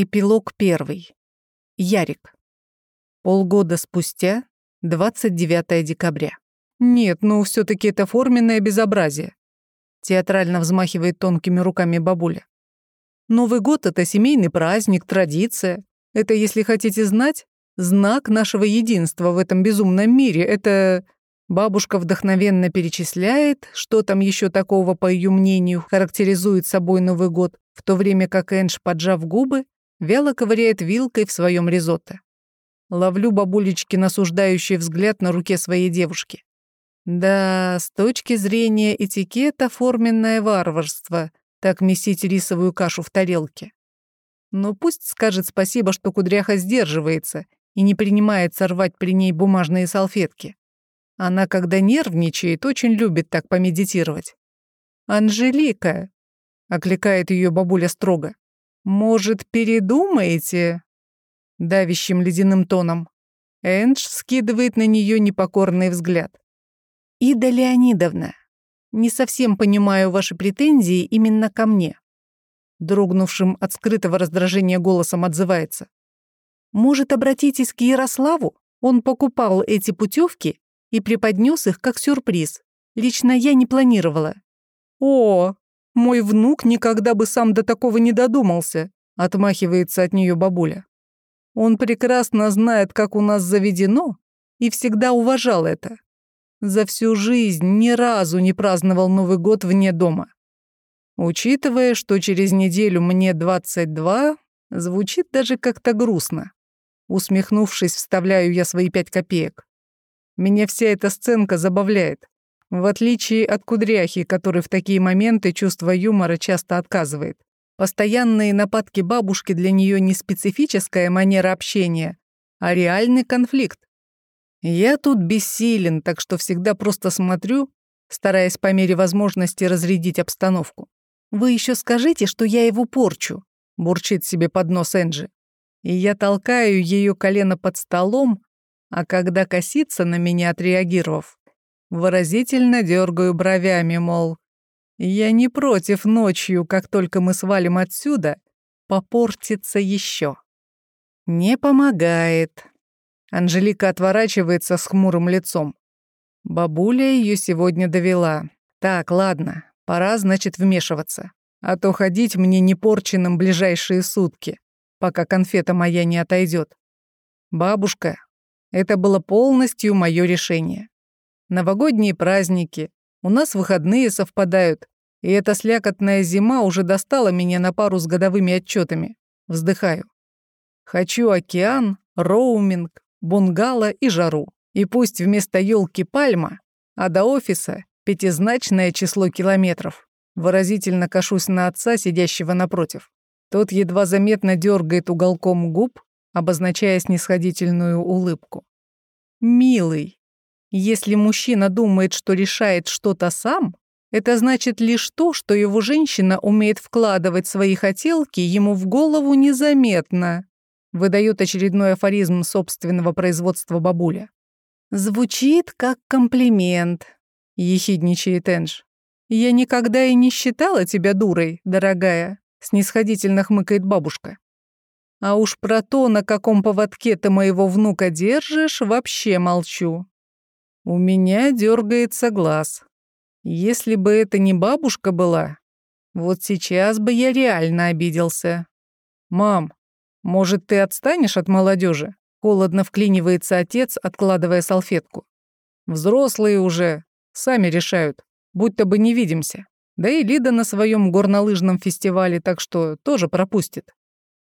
Эпилог первый. Ярик. Полгода спустя, 29 декабря. Нет, ну все таки это форменное безобразие. Театрально взмахивает тонкими руками бабуля. Новый год — это семейный праздник, традиция. Это, если хотите знать, знак нашего единства в этом безумном мире. Это... Бабушка вдохновенно перечисляет, что там еще такого, по ее мнению, характеризует собой Новый год, в то время как Энж, поджав губы, вяло ковыряет вилкой в своем ризотто. Ловлю бабулечки насуждающий взгляд на руке своей девушки. Да, с точки зрения этикета форменное варварство, так месить рисовую кашу в тарелке. Но пусть скажет спасибо, что кудряха сдерживается и не принимается рвать при ней бумажные салфетки. Она, когда нервничает, очень любит так помедитировать. «Анжелика», — окликает ее бабуля строго, «Может, передумаете?» Давящим ледяным тоном. Эндж скидывает на нее непокорный взгляд. «Ида Леонидовна, не совсем понимаю ваши претензии именно ко мне». Дрогнувшим от скрытого раздражения голосом отзывается. «Может, обратитесь к Ярославу? Он покупал эти путевки и преподнес их как сюрприз. Лично я не планировала». «О, мой внук никогда бы сам до такого не додумался, отмахивается от нее бабуля. Он прекрасно знает, как у нас заведено, и всегда уважал это. За всю жизнь ни разу не праздновал Новый год вне дома. Учитывая, что через неделю мне 22, звучит даже как-то грустно. Усмехнувшись, вставляю я свои пять копеек. Меня вся эта сценка забавляет. В отличие от кудряхи, который в такие моменты чувство юмора часто отказывает. Постоянные нападки бабушки для нее не специфическая манера общения, а реальный конфликт. Я тут бессилен, так что всегда просто смотрю, стараясь по мере возможности разрядить обстановку. «Вы еще скажите, что я его порчу», — бурчит себе под нос Энджи. И я толкаю ее колено под столом, а когда косится на меня, отреагировав, Выразительно дергаю бровями, мол, я не против ночью, как только мы свалим отсюда, попортиться еще. Не помогает. Анжелика отворачивается с хмурым лицом. Бабуля ее сегодня довела. Так, ладно, пора, значит, вмешиваться. А то ходить мне непорченным ближайшие сутки, пока конфета моя не отойдет. Бабушка, это было полностью мое решение. Новогодние праздники, у нас выходные совпадают, и эта слякотная зима уже достала меня на пару с годовыми отчетами. Вздыхаю. Хочу океан, роуминг, бунгало и жару. И пусть вместо елки пальма, а до офиса пятизначное число километров. Выразительно кашусь на отца, сидящего напротив. Тот едва заметно дергает уголком губ, обозначая снисходительную улыбку. «Милый, если мужчина думает, что решает что-то сам, это значит лишь то, что его женщина умеет вкладывать свои хотелки ему в голову незаметно. Выдает очередной афоризм собственного производства бабуля. «Звучит как комплимент», — ехидничает Эндж. «Я никогда и не считала тебя дурой, дорогая», — снисходительно хмыкает бабушка. «А уж про то, на каком поводке ты моего внука держишь, вообще молчу. У меня дергается глаз. Если бы это не бабушка была, вот сейчас бы я реально обиделся. «Мам, может, ты отстанешь от молодежи? Холодно вклинивается отец, откладывая салфетку. «Взрослые уже, сами решают, будто бы не видимся. Да и Лида на своем горнолыжном фестивале, так что тоже пропустит.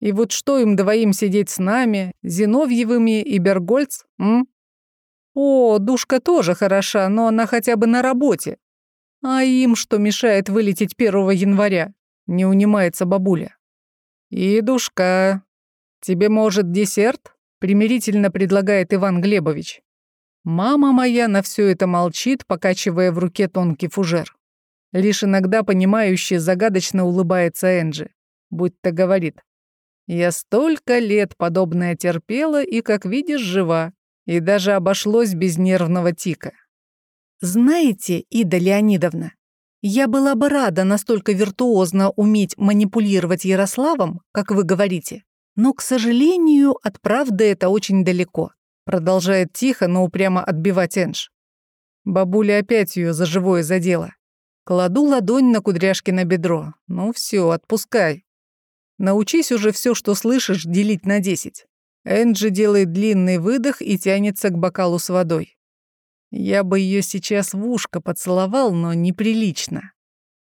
И вот что им двоим сидеть с нами, Зиновьевыми и Бергольц, м? О, душка тоже хороша, но она хотя бы на работе. А им что мешает вылететь 1 января? Не унимается бабуля. И душка, тебе может десерт? Примирительно предлагает Иван Глебович. Мама моя на все это молчит, покачивая в руке тонкий фужер. Лишь иногда понимающе загадочно улыбается Энджи, будь-то говорит. «Я столько лет подобное терпела и, как видишь, жива. И даже обошлось без нервного тика. Знаете, Ида Леонидовна, я была бы рада настолько виртуозно уметь манипулировать Ярославом, как вы говорите, Но, к сожалению, от правды это очень далеко. Продолжает тихо, но упрямо отбивать Энж. Бабуля опять ее за живое задела. Кладу ладонь на кудряшки на бедро. Ну все, отпускай. Научись уже все, что слышишь, делить на десять. Энджи делает длинный выдох и тянется к бокалу с водой. Я бы ее сейчас в ушко поцеловал, но неприлично.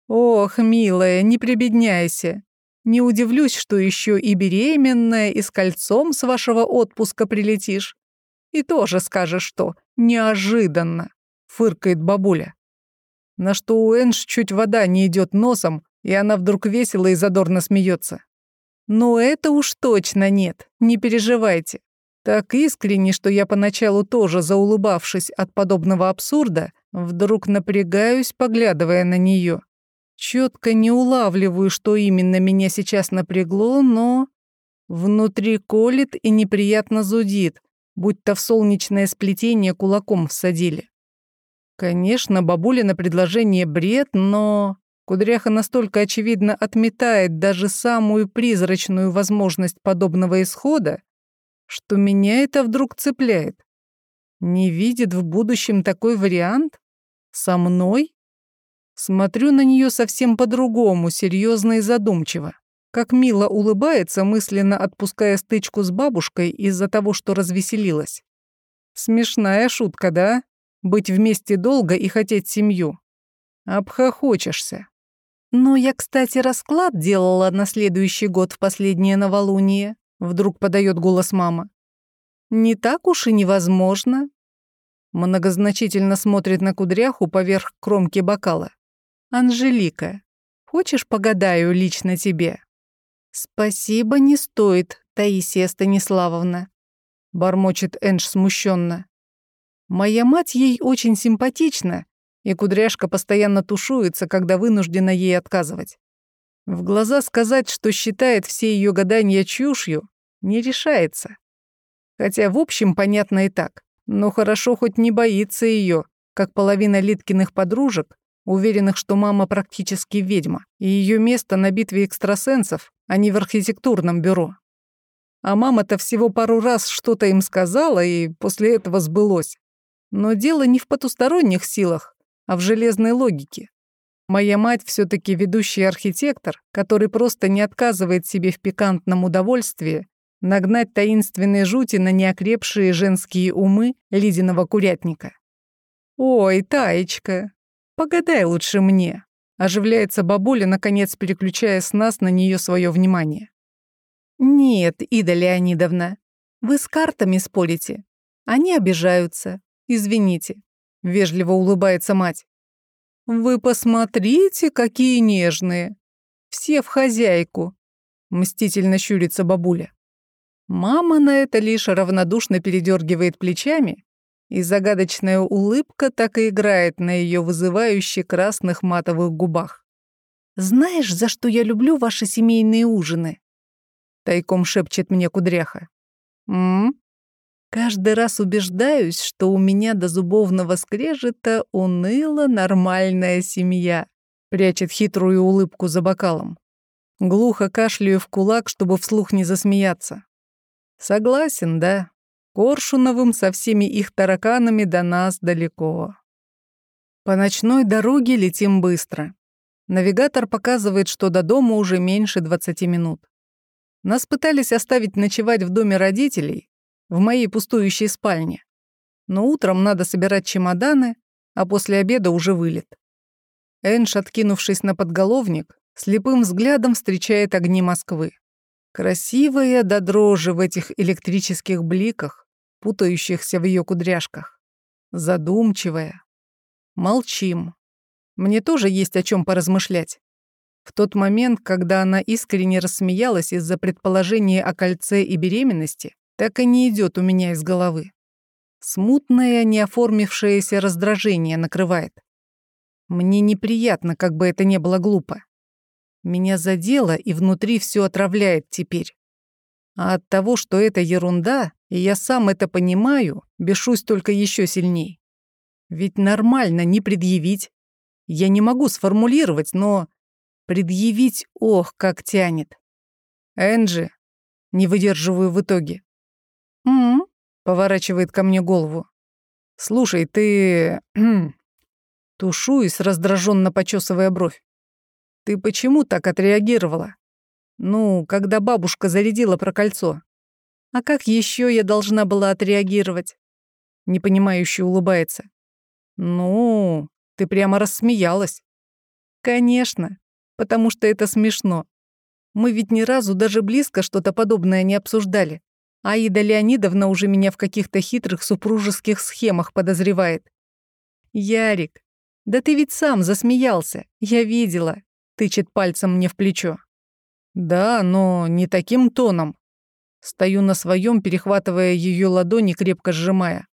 Ох, милая, не прибедняйся. Не удивлюсь, что еще и беременная, и с кольцом с вашего отпуска прилетишь. И тоже скажешь, что неожиданно, фыркает бабуля. На что у Энж чуть вода не идет носом, и она вдруг весело и задорно смеется. Но это уж точно нет, не переживайте. Так искренне, что я поначалу тоже, заулыбавшись от подобного абсурда, вдруг напрягаюсь, поглядывая на нее. Четко не улавливаю, что именно меня сейчас напрягло, но... Внутри колет и неприятно зудит, будто в солнечное сплетение кулаком всадили. Конечно, бабуля на предложение бред, но... Кудряха настолько очевидно отметает даже самую призрачную возможность подобного исхода, что меня это вдруг цепляет. Не видит в будущем такой вариант? Со мной? Смотрю на нее совсем по-другому, серьезно и задумчиво. Как мило улыбается, мысленно отпуская стычку с бабушкой из-за того, что развеселилась. Смешная шутка, да? Быть вместе долго и хотеть семью. Обхохочешься. «Ну, я, кстати, расклад делала на следующий год в последнее новолуние», вдруг подает голос мама. «Не так уж и невозможно». Многозначительно смотрит на кудряху поверх кромки бокала. «Анжелика, хочешь погадаю лично тебе?» «Спасибо, не стоит, Таисия Станиславовна», бормочет Эндж смущенно. «Моя мать ей очень симпатична, и кудряшка постоянно тушуется, когда вынуждена ей отказывать. В глаза сказать, что считает все ее гадания чушью, не решается. Хотя, в общем, понятно и так. Но хорошо хоть не боится ее, как половина Литкиных подружек, уверенных, что мама практически ведьма, и ее место на битве экстрасенсов, а не в архитектурном бюро. А мама-то всего пару раз что-то им сказала, и после этого сбылось. Но дело не в потусторонних силах, а в железной логике. Моя мать все таки ведущий архитектор, который просто не отказывает себе в пикантном удовольствии нагнать таинственные жути на неокрепшие женские умы ледяного курятника. «Ой, Таечка, погадай лучше мне», — оживляется бабуля, наконец переключая с нас на нее свое внимание. «Нет, Ида Леонидовна, вы с картами спорите. Они обижаются. Извините. Вежливо улыбается мать. «Вы посмотрите, какие нежные! Все в хозяйку!» Мстительно щурится бабуля. Мама на это лишь равнодушно передергивает плечами, и загадочная улыбка так и играет на ее вызывающе красных матовых губах. «Знаешь, за что я люблю ваши семейные ужины?» Тайком шепчет мне кудряха. «М? Каждый раз убеждаюсь, что у меня до зубовного скрежета уныла нормальная семья. Прячет хитрую улыбку за бокалом. Глухо кашляю в кулак, чтобы вслух не засмеяться. Согласен, да. Коршуновым со всеми их тараканами до нас далеко. По ночной дороге летим быстро. Навигатор показывает, что до дома уже меньше 20 минут. Нас пытались оставить ночевать в доме родителей, в моей пустующей спальне. Но утром надо собирать чемоданы, а после обеда уже вылет. Энш, откинувшись на подголовник, слепым взглядом встречает огни Москвы. Красивая до дрожи в этих электрических бликах, путающихся в ее кудряшках. Задумчивая. Молчим. Мне тоже есть о чем поразмышлять. В тот момент, когда она искренне рассмеялась из-за предположения о кольце и беременности, так и не идет у меня из головы. Смутное, неоформившееся раздражение накрывает. Мне неприятно, как бы это не было глупо. Меня задело, и внутри все отравляет теперь. А от того, что это ерунда, и я сам это понимаю, бешусь только еще сильней. Ведь нормально не предъявить. Я не могу сформулировать, но предъявить, ох, как тянет. Энджи, Не выдерживаю в итоге. «М-м», поворачивает ко мне голову. «Слушай, ты...» Тушуюсь, раздраженно почесывая бровь. «Ты почему так отреагировала? Ну, когда бабушка зарядила про кольцо. А как еще я должна была отреагировать?» Непонимающе улыбается. «Ну, ты прямо рассмеялась». «Конечно, потому что это смешно. Мы ведь ни разу даже близко что-то подобное не обсуждали. Аида Леонидовна уже меня в каких-то хитрых супружеских схемах подозревает. Ярик, да ты ведь сам засмеялся, я видела. Тычет пальцем мне в плечо. Да, но не таким тоном. Стою на своем, перехватывая ее ладони, крепко сжимая.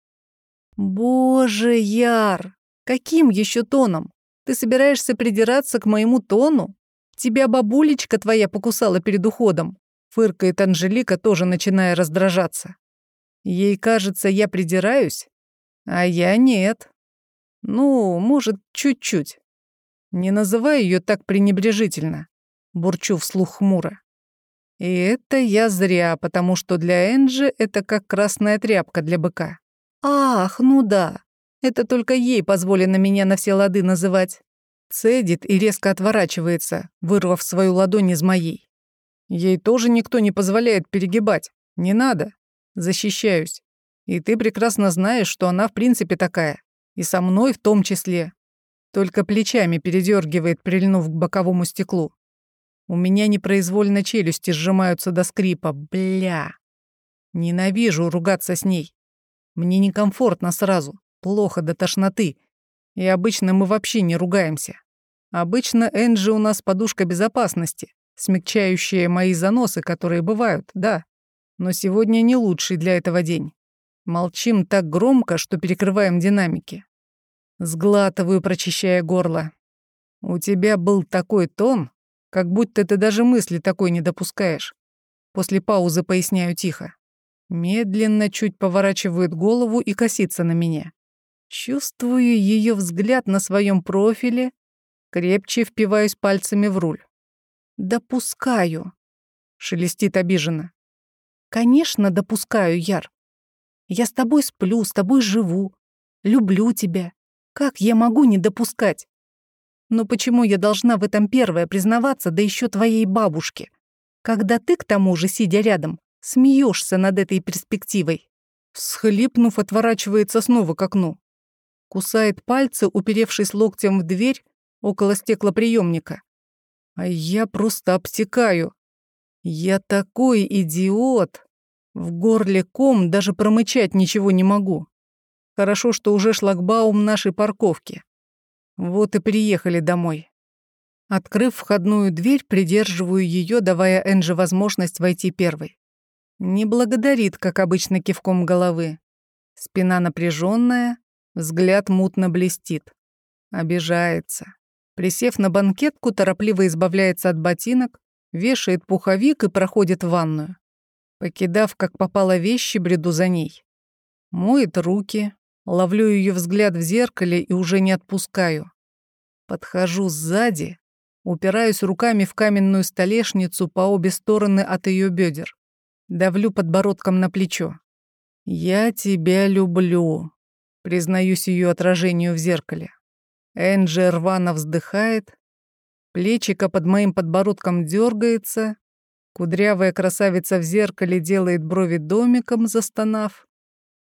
Боже, Яр, каким еще тоном? Ты собираешься придираться к моему тону? Тебя бабулечка твоя покусала перед уходом. Фыркает Анжелика, тоже начиная раздражаться. Ей кажется, я придираюсь, а я нет. Ну, может, чуть-чуть. Не называй ее так пренебрежительно, бурчу вслух хмуро. И это я зря, потому что для Энджи это как красная тряпка для быка. Ах, ну да. Это только ей позволено меня на все лады называть. Цедит и резко отворачивается, вырвав свою ладонь из моей. Ей тоже никто не позволяет перегибать. Не надо. Защищаюсь. И ты прекрасно знаешь, что она в принципе такая. И со мной в том числе. Только плечами передергивает, прильнув к боковому стеклу. У меня непроизвольно челюсти сжимаются до скрипа. Бля. Ненавижу ругаться с ней. Мне некомфортно сразу. Плохо до тошноты. И обычно мы вообще не ругаемся. Обычно Энджи у нас подушка безопасности, смягчающая мои заносы, которые бывают, да. Но сегодня не лучший для этого день. Молчим так громко, что перекрываем динамики. Сглатываю, прочищая горло. У тебя был такой тон, как будто ты даже мысли такой не допускаешь. После паузы поясняю тихо. Медленно чуть поворачивает голову и косится на меня. Чувствую ее взгляд на своем профиле, крепче впиваюсь пальцами в руль. «Допускаю», — шелестит обиженно. «Конечно, допускаю, Яр. Я с тобой сплю, с тобой живу, люблю тебя. Как я могу не допускать? Но почему я должна в этом первое признаваться, да еще твоей бабушке? Когда ты, к тому же, сидя рядом, смеешься над этой перспективой?» Всхлипнув, отворачивается снова к окну. Кусает пальцы, уперевшись локтем в дверь около стеклоприемника. А я просто обтекаю. Я такой идиот. В горле ком даже промычать ничего не могу. Хорошо, что уже шлагбаум нашей парковки. Вот и приехали домой. Открыв входную дверь, придерживаю ее, давая Энже возможность войти первой. Не благодарит, как обычно, кивком головы. Спина напряженная, взгляд мутно блестит. Обижается. Присев на банкетку, торопливо избавляется от ботинок, вешает пуховик и проходит в ванную. Покидав, как попало вещи, бреду за ней. Моет руки, ловлю ее взгляд в зеркале и уже не отпускаю. Подхожу сзади, упираюсь руками в каменную столешницу по обе стороны от ее бедер. Давлю подбородком на плечо. «Я тебя люблю», — признаюсь ее отражению в зеркале. Энджи рвано вздыхает, плечико под моим подбородком дергается, кудрявая красавица в зеркале делает брови домиком, застонав,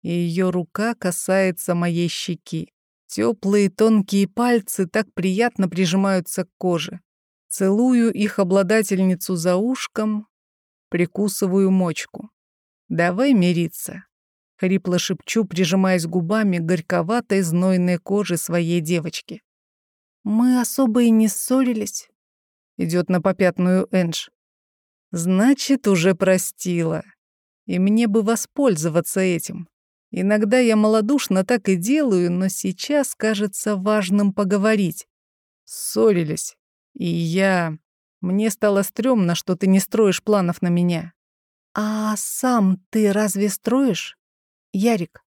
и ее рука касается моей щеки. Теплые тонкие пальцы так приятно прижимаются к коже. Целую их обладательницу за ушком, прикусываю мочку. «Давай мириться», — хрипло шепчу, прижимаясь губами к горьковатой знойной коже своей девочки. «Мы особо и не ссорились», — идет на попятную Эндж. «Значит, уже простила. И мне бы воспользоваться этим. Иногда я малодушно так и делаю, но сейчас кажется важным поговорить. Ссорились. И я... Мне стало стрёмно, что ты не строишь планов на меня. А сам ты разве строишь? Ярик.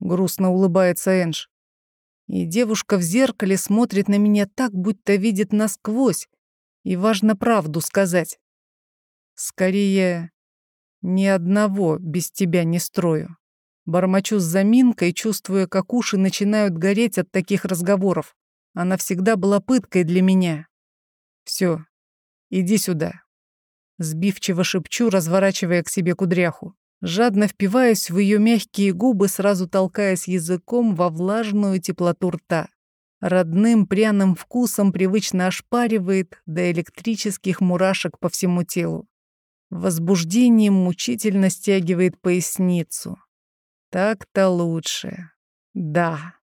Грустно улыбается Эндж. И девушка в зеркале смотрит на меня так, будто видит насквозь. И важно правду сказать. Скорее, Ни одного без тебя не строю. Бормочу с заминкой, чувствуя, как уши начинают гореть от таких разговоров. Она всегда была пыткой для меня. Все, иди сюда. Сбивчиво шепчу, разворачивая к себе кудряху. Жадно впиваюсь в ее мягкие губы, сразу толкаясь языком во влажную теплоту рта. Родным пряным вкусом привычно ошпаривает до электрических мурашек по всему телу. Возбуждением мучительно стягивает поясницу. Так-то лучше. Да.